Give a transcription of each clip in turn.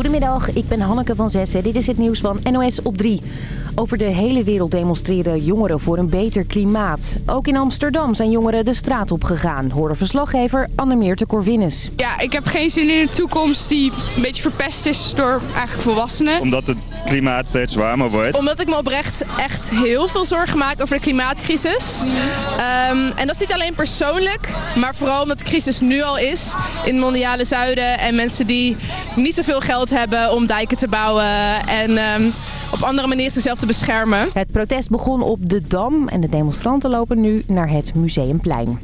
Goedemiddag, ik ben Hanneke van Zessen. Dit is het nieuws van NOS op 3. Over de hele wereld demonstreren jongeren voor een beter klimaat. Ook in Amsterdam zijn jongeren de straat op gegaan, hoorde verslaggever Annemeerte Corvinus. Ja, ik heb geen zin in een toekomst die een beetje verpest is door eigenlijk volwassenen. Omdat het klimaat steeds warmer wordt. Omdat ik me oprecht echt heel veel zorgen maak over de klimaatcrisis. Ehm, en dat is niet alleen persoonlijk, maar vooral omdat de crisis nu al is in het mondiale zuiden. En mensen die niet zoveel geld hebben om dijken te bouwen en ehm, op andere manieren zichzelf te beschermen. Het protest begon op de Dam en de demonstranten lopen nu naar het Museumplein.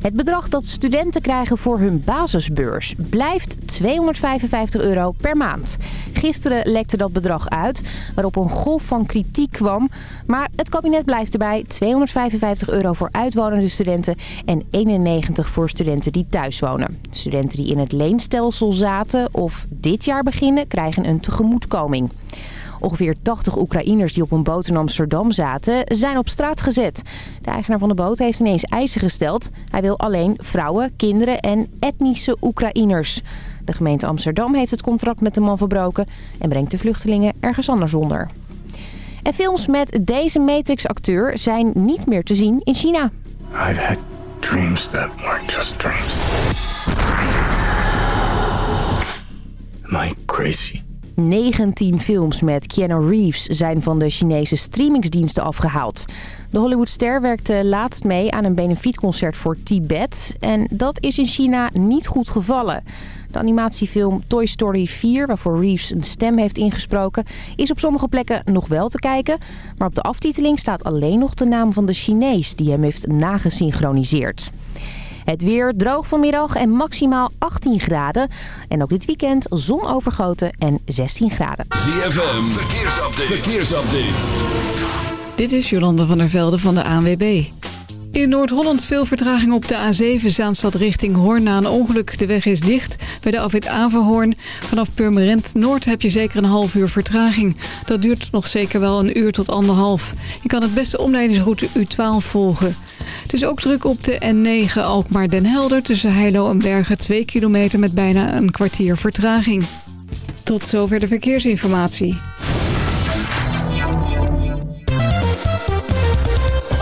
Het bedrag dat studenten krijgen voor hun basisbeurs blijft 255 euro per maand. Gisteren lekte dat bedrag uit, waarop een golf van kritiek kwam. Maar het kabinet blijft erbij 255 euro voor uitwonende studenten en 91 voor studenten die thuis wonen. Studenten die in het leenstelsel zaten of dit jaar beginnen krijgen een tegemoetkoming. Ongeveer 80 Oekraïners die op een boot in Amsterdam zaten, zijn op straat gezet. De eigenaar van de boot heeft ineens eisen gesteld. Hij wil alleen vrouwen, kinderen en etnische Oekraïners. De gemeente Amsterdam heeft het contract met de man verbroken en brengt de vluchtelingen ergens anders onder. En films met deze Matrix-acteur zijn niet meer te zien in China. I've had dreams that weren't just dreams. Crazy? 19 films met Keanu Reeves zijn van de Chinese streamingsdiensten afgehaald. De Hollywoodster werkte laatst mee aan een benefietconcert voor Tibet. En dat is in China niet goed gevallen. De animatiefilm Toy Story 4, waarvoor Reeves een stem heeft ingesproken... is op sommige plekken nog wel te kijken. Maar op de aftiteling staat alleen nog de naam van de Chinees die hem heeft nagesynchroniseerd. Het weer droog vanmiddag en maximaal 18 graden. En ook dit weekend zon overgoten en 16 graden. ZFM, verkeersupdate. verkeersupdate. Dit is Jolanda van der Velde van de ANWB. In Noord-Holland veel vertraging op de A7 Zaanstad richting Hoorn na een ongeluk. De weg is dicht bij de afwit Averhoorn. Vanaf Purmerend Noord heb je zeker een half uur vertraging. Dat duurt nog zeker wel een uur tot anderhalf. Je kan het beste omleidingsroute U12 volgen. Het is ook druk op de N9 Alkmaar-Den Helder tussen Heilo en Bergen 2 kilometer met bijna een kwartier vertraging. Tot zover de verkeersinformatie.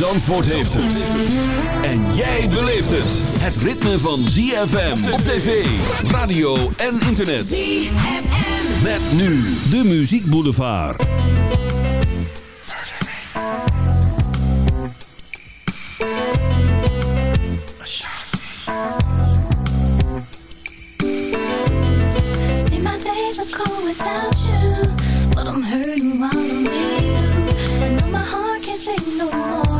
Zandvoort heeft het. En jij beleeft het. Het ritme van ZFM op tv, radio en internet. ZFM. Met nu de Muziek Boulevard. See my days are cold without you, but I'm hurting while I'm with you. And my heart can't take no more,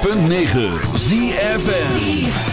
106.9 ZFN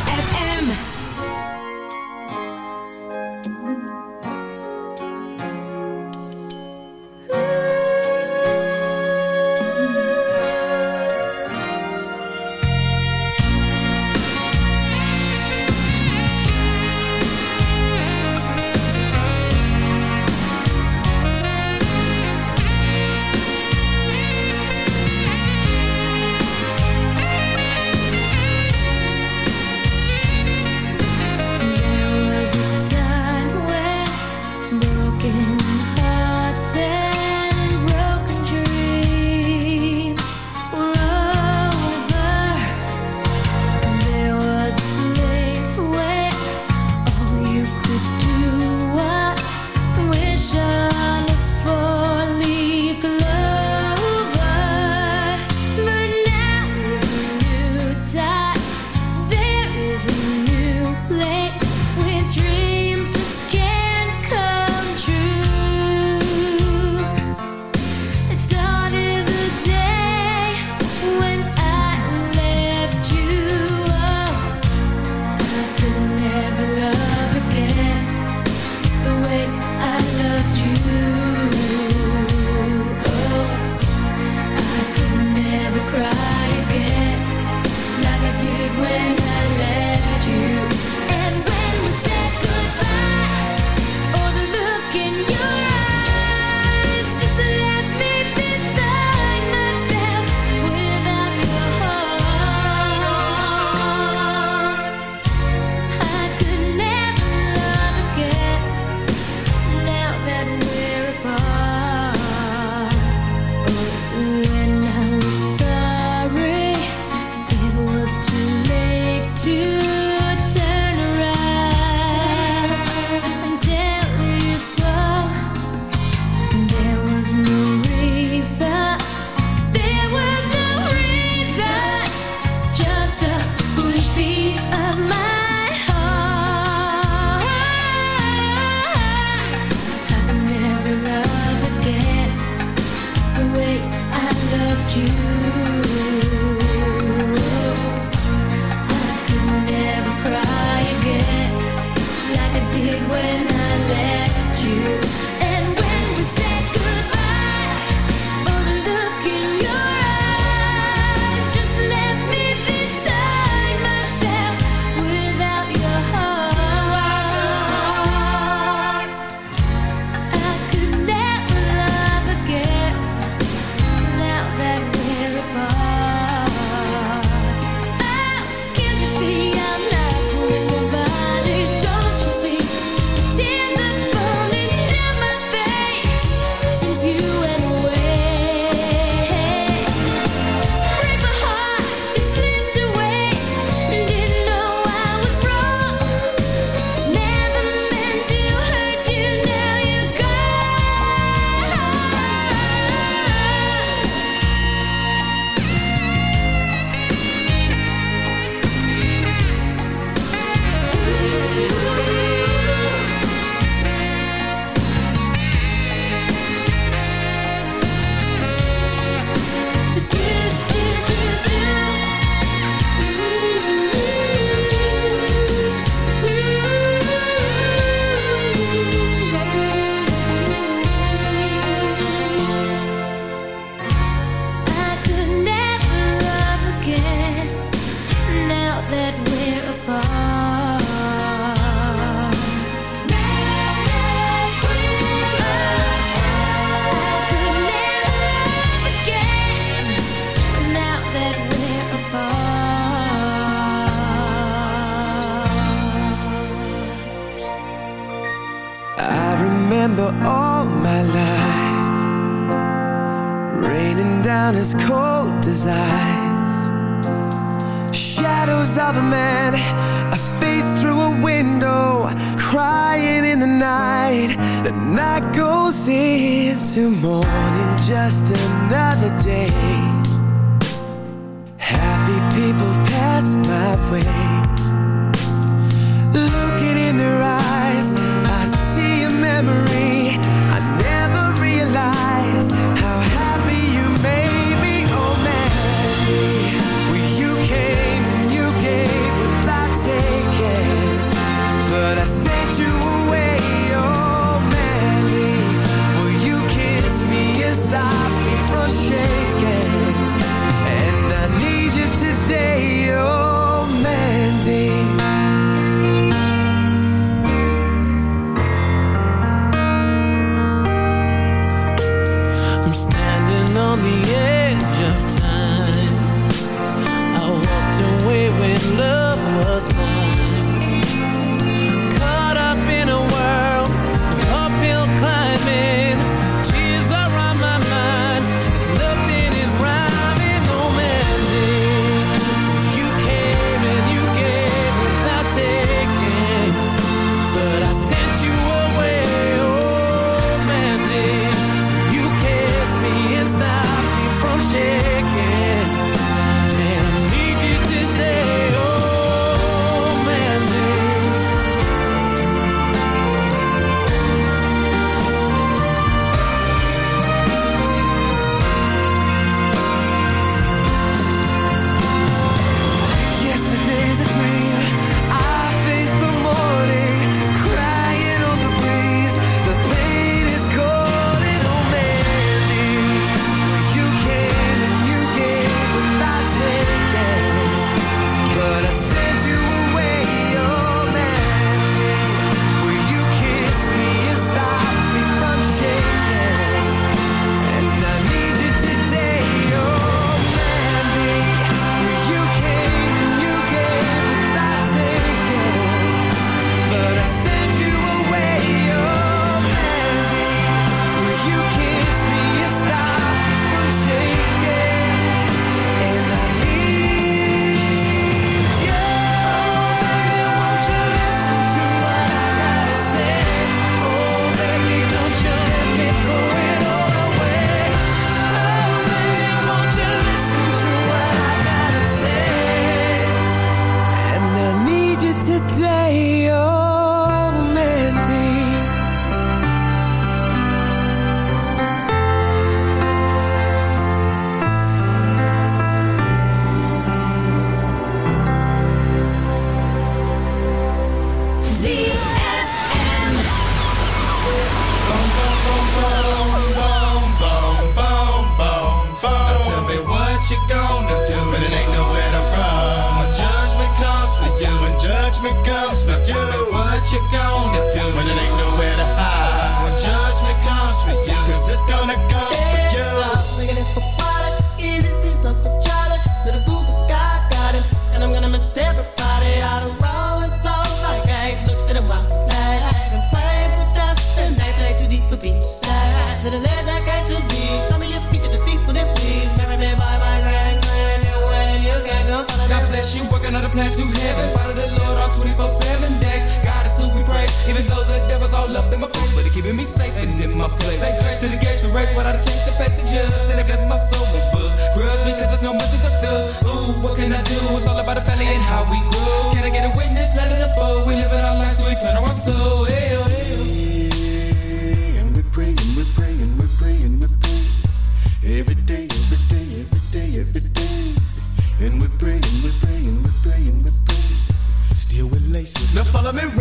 laces.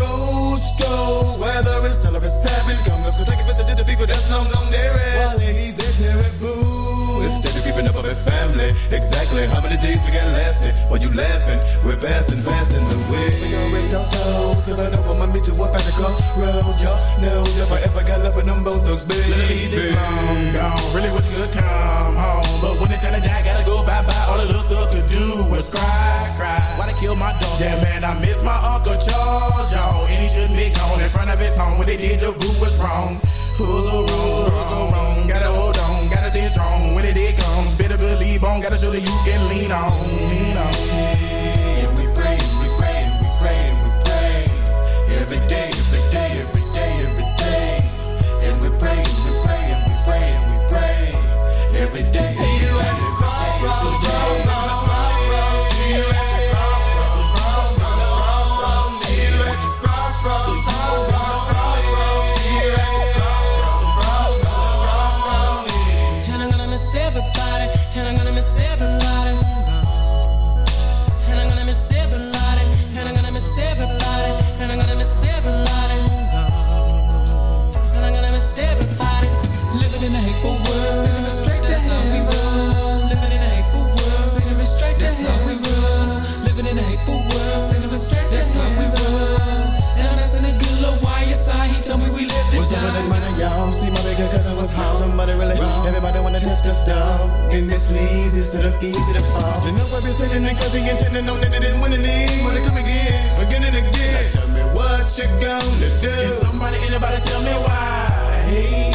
Days we got lasting? While you laughing, we're passing, passing the way. We gon' rest our souls, cause I know I'ma meet you up at the crossroad. Y'all know if I ever got love with them both thugs, baby. Easy, long gone. Really wish you could come home. But when it's time to die, gotta go bye bye. All the little thug could do was cry, cry. Why they kill my dog? Yeah, man, I miss my Uncle Charles, y'all. And he shouldn't be gone in front of his home. When they did, the group was wrong. Who's so wrong? Who's so wrong? Gotta hold on, gotta stay strong. When it did believe Gotta show that you can lean on. Lean on. And we pray, we pray, we pray, we pray. Every day, every day, every day, every day. And we pray, we pray, we pray, we pray. Every day. Everybody wanna test the stuff. And this easy instead of easy to fall. The number been sitting in cause he intended on that they didn't win any. Wanna come again, again and again. Now tell me what you gonna do. Can somebody, anybody tell me why? Hey,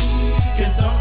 can somebody,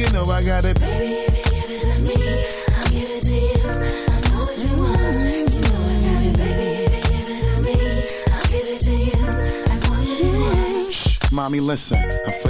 you know I got it. Baby, if you give it to me, I'll give it to you. I know what you want, you know I got it. Baby, if you give it to me, I'll give it to you. As long as you want. Shh, mommy, listen. I feel your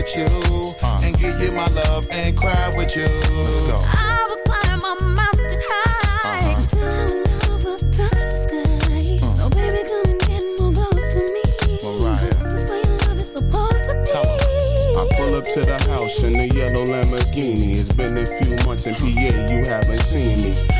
with you. And give you my love and cry with you. Let's go. I will climb a mountain high uh-huh. until our love will touch the sky. Hmm. So baby, come and get more close to me. This is where your love is supposed to be. I pull up to the house in the yellow Lamborghini. It's been a few months in PA, you haven't seen me.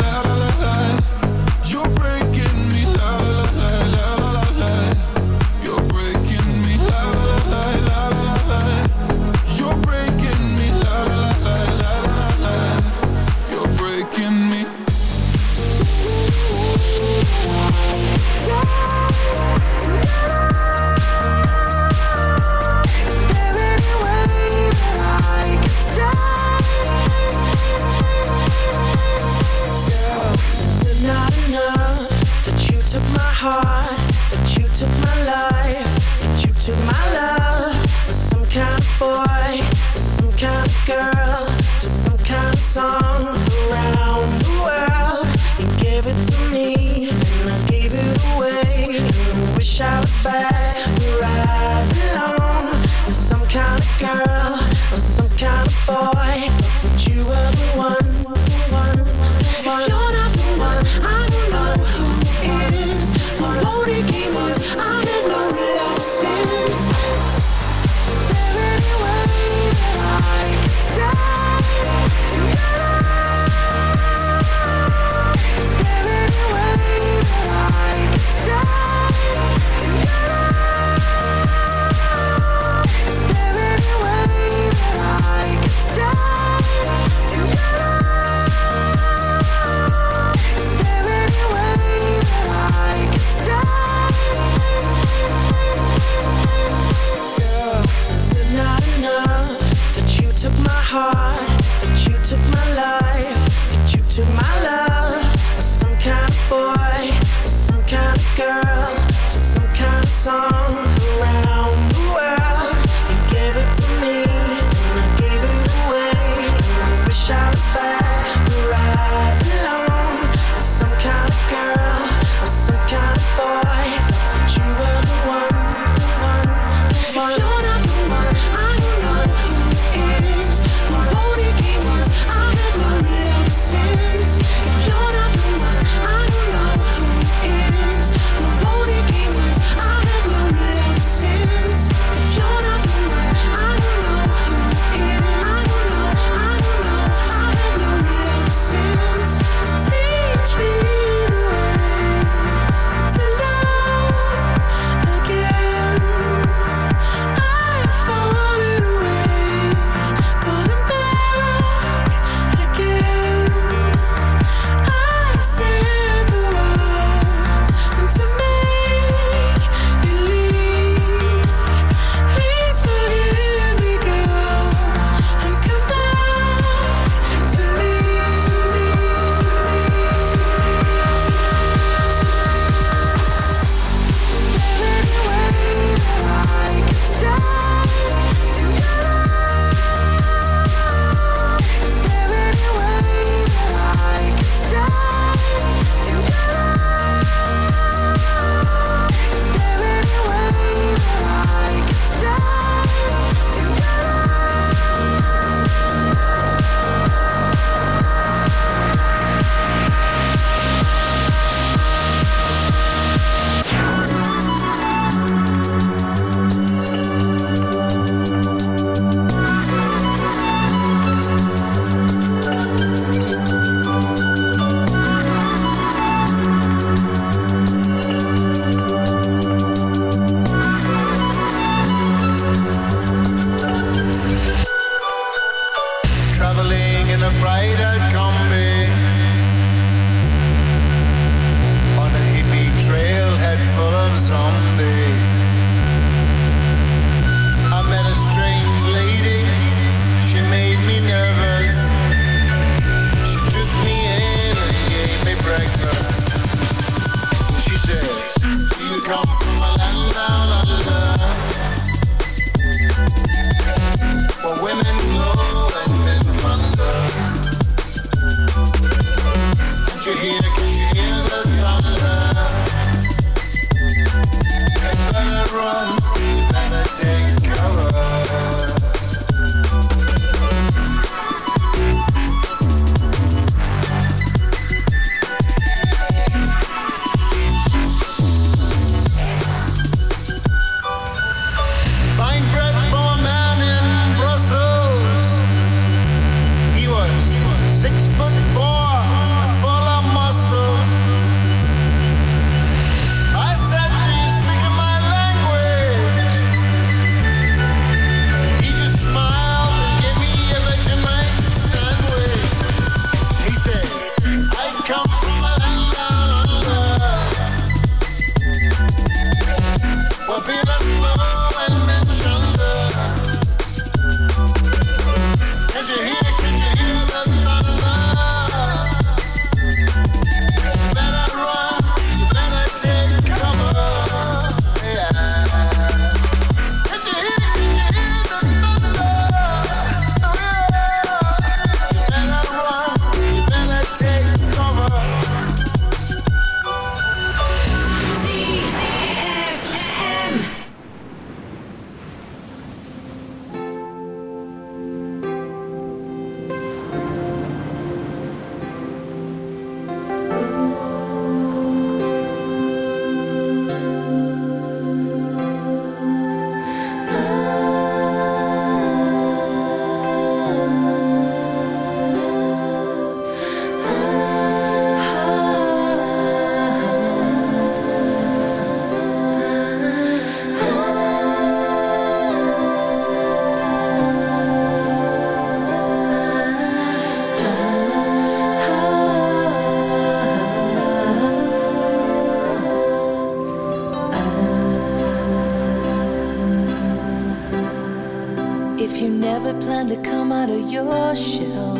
Your shell,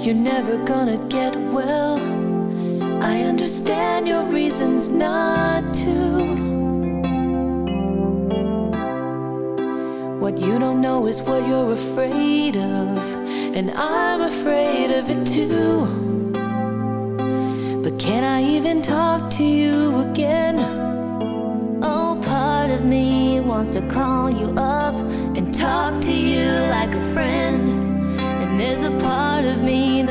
you're never gonna get well. I understand your reasons not to. What you don't know is what you're afraid of, and I'm afraid of it too. But can I even talk to you again? Oh, part of me wants to call you up and talk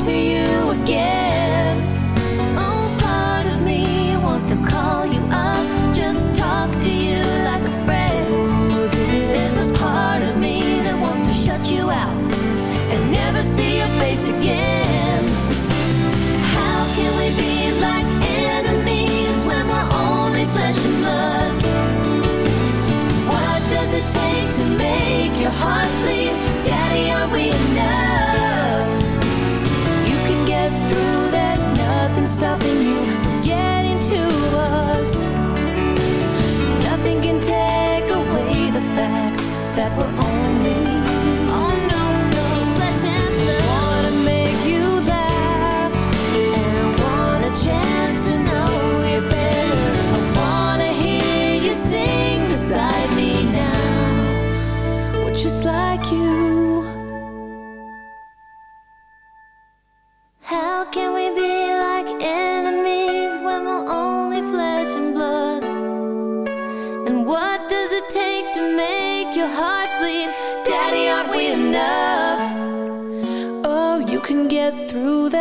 To you again?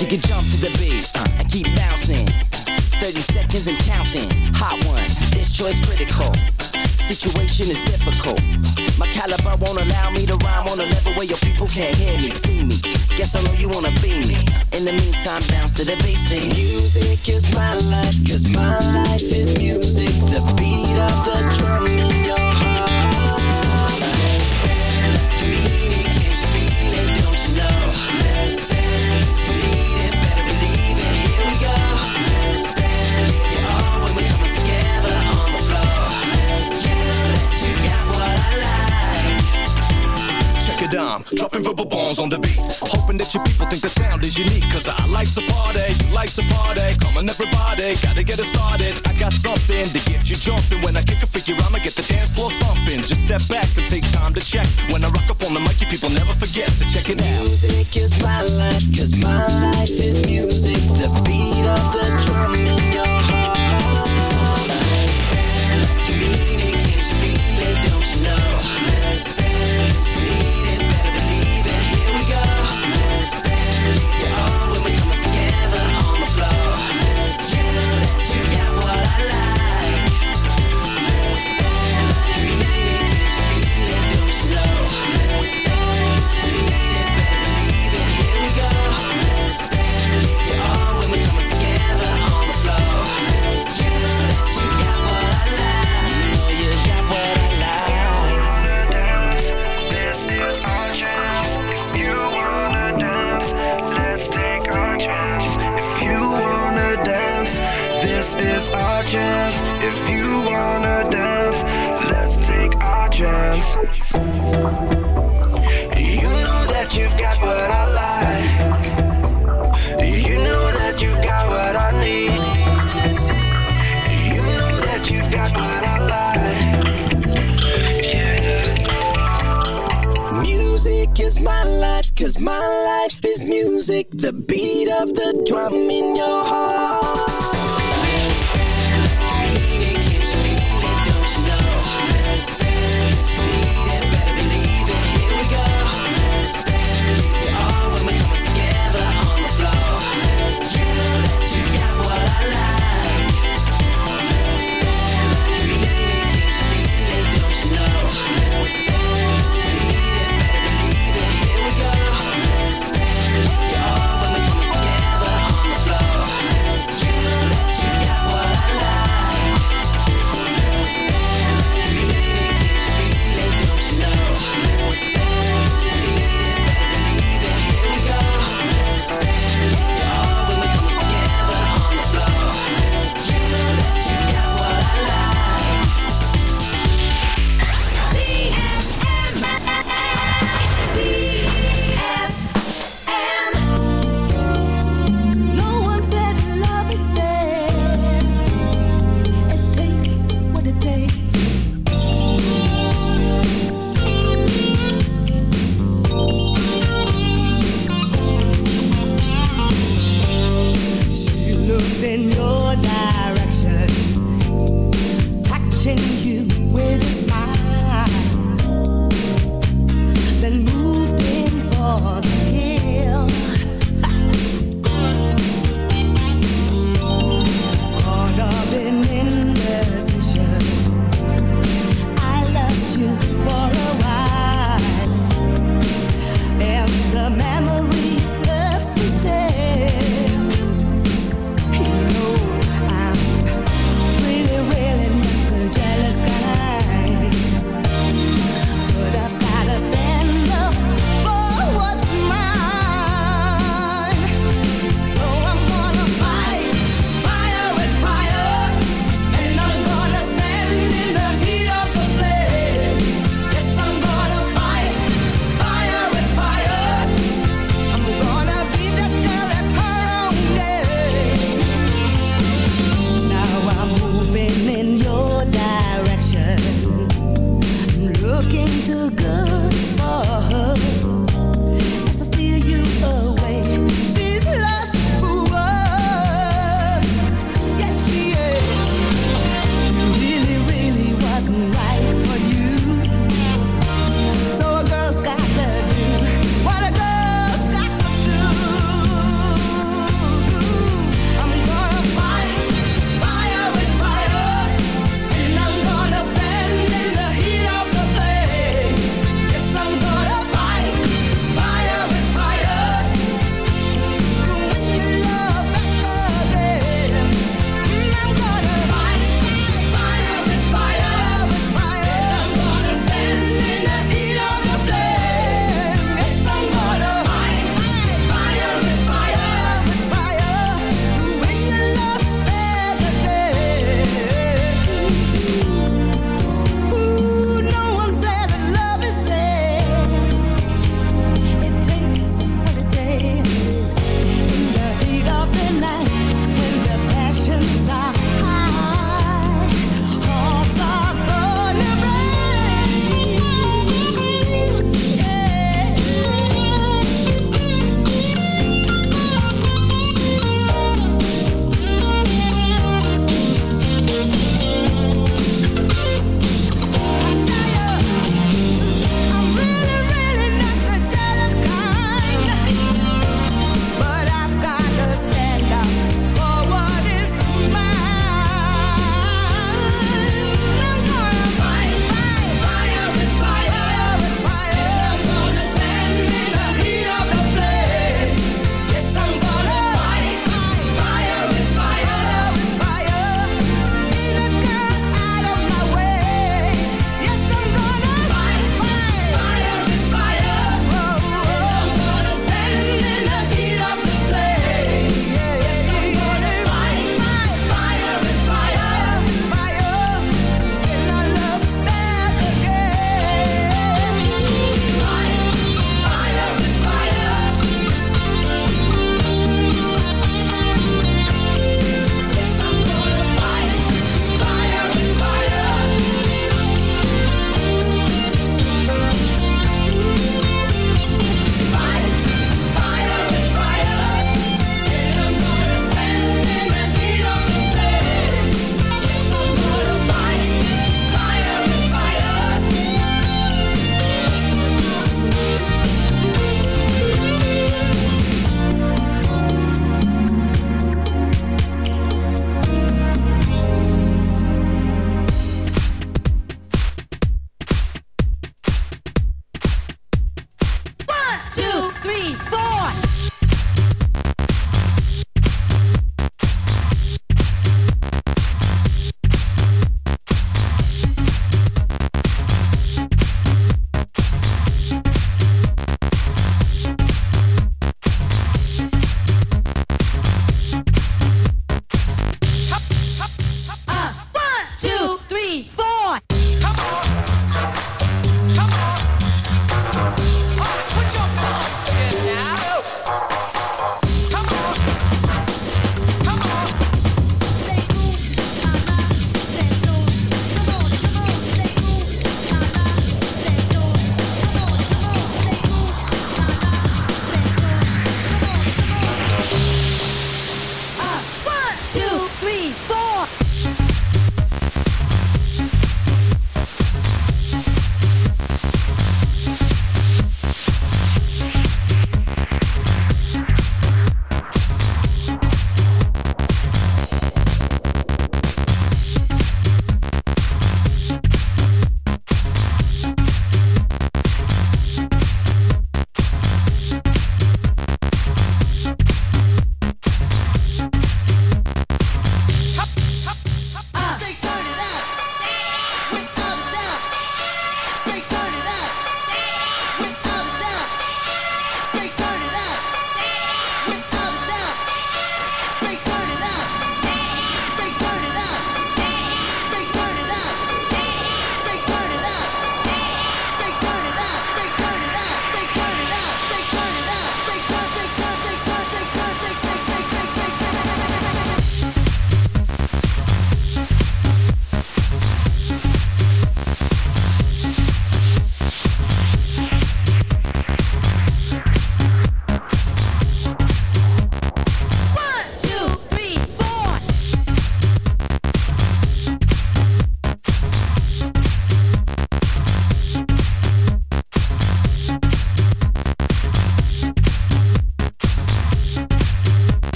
You can jump to the beat uh, and keep bouncing. 30 seconds and counting. Hot one, this choice critical. Situation is difficult. My caliber won't allow me to rhyme on a level where your people can't hear me, see me. Guess I know you wanna be me. In the meantime, bounce to the. Music step back and take time to check. When I rock up on the mic, you people never forget to so check it out. Music is my life, cause my life is music, the beat of the drum in your heart.